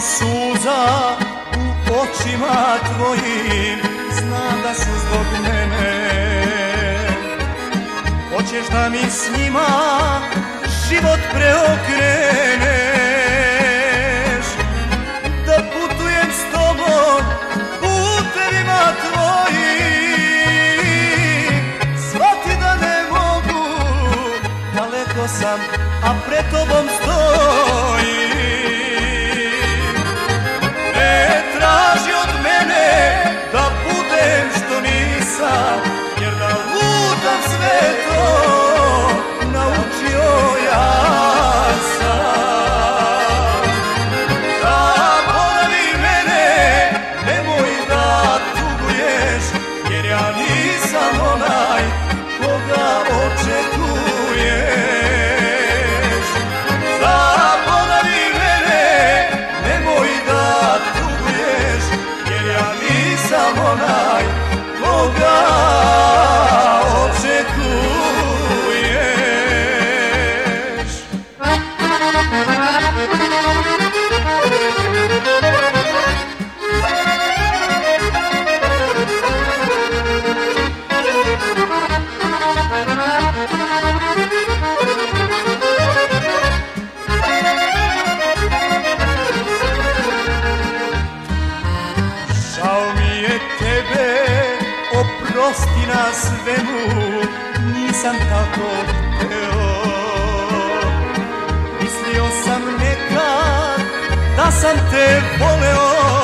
suza u očima tvojim Znam da su zbog mene. Hoćeš da mi s njima život preokreneš? Da putujem s tobom putevima tvojim. Svati da ne mogu, daleko sam, a pred tobom stojim nisam onaj koga očekuješ. Zaboravi mene, nemoj da tuguješ Jer ja nisam onaj koga Je tebe, oprosti na svemu, nisam tako hteo. Mislio sam nekad da sam te voleo.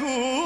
očekuješ